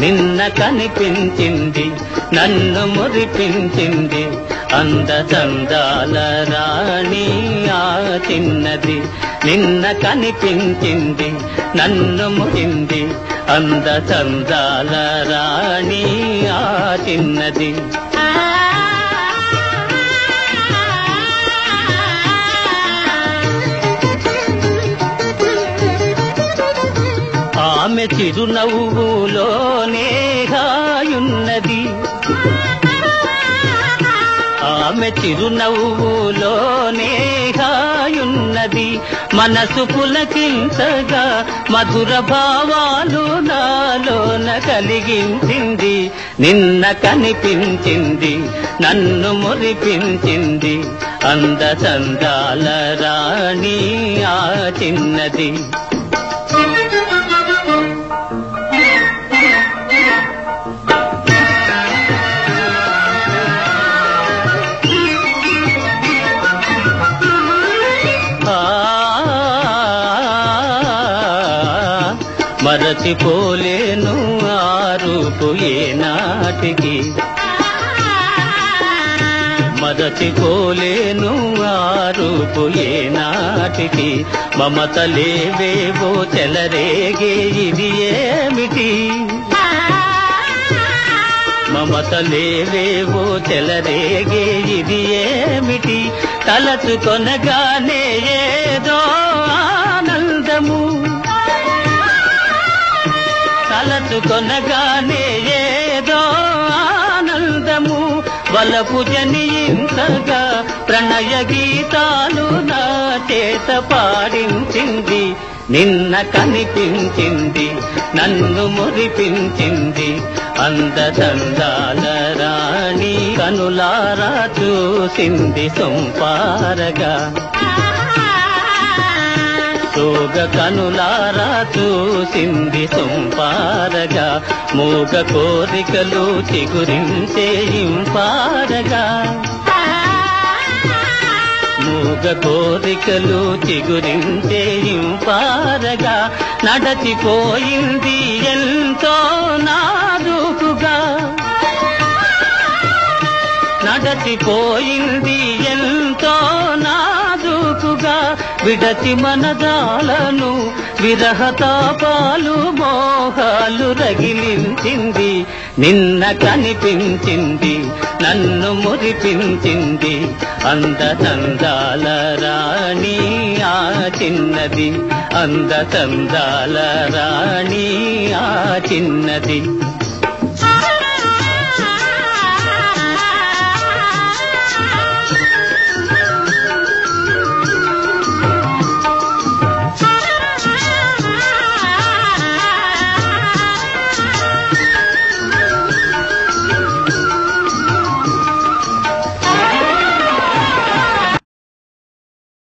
నిన్న కనిపించింది నన్ను మురిపించింది అంద చందాల రాణి ఆ చిన్నది. నిన్న కనిపించింది నన్ను మురింది అంద చందాల రాణి ఆ చిన్నది. ఆమె చిరునవ్వులోనే హాయున్నది ఆమె చిరునవ్వులోనే హాయున్నది మనసు పులకించగా మధుర భావాలు నాలోన కలిగించింది. నిన్న కనిపించింది నన్ను మురిపించింది. అంద చందాల రాణి ఆ చిన్నది. మరచిపోలేను ఆ రూపు ఏనాటికి. మరచిపోలేను ఆ రూపు మమత లేవేవో చెలరేగే ఇది ఏమిటి? మమత లేవేవో చెలరేగే ఇది ఏమిటి? తలచుకొనగానే ఏదో ఆనందము. తలచుకొనగానే ఏదో ఆనందము వలపు జనించగా ప్రణయ గీతాలు నా చేత పాడించింది నిన్న కనిపించింది నన్ను మురిపించింది. అందదందాల రాణి కనులారా చూసింది సొంపారగా. సోగ కనులారా చూసింది సొంపారగా. మూగ కోరికలు చిగురించే ఇంపారగా. మూగ కోరికలు చిగురించే ఇంపారగా. నడచిపోయింది ఎంతో నాదుకుగా. నడచిపోయింది విడచి మనదాలను విరహతాపాలు మోహాలు రగిలించింది నిన్న కనిపించింది నన్ను మురిపించింది అందతందాల రాణి ఆ చిన్నది అందతందాల రాణి ఆ చిన్నది.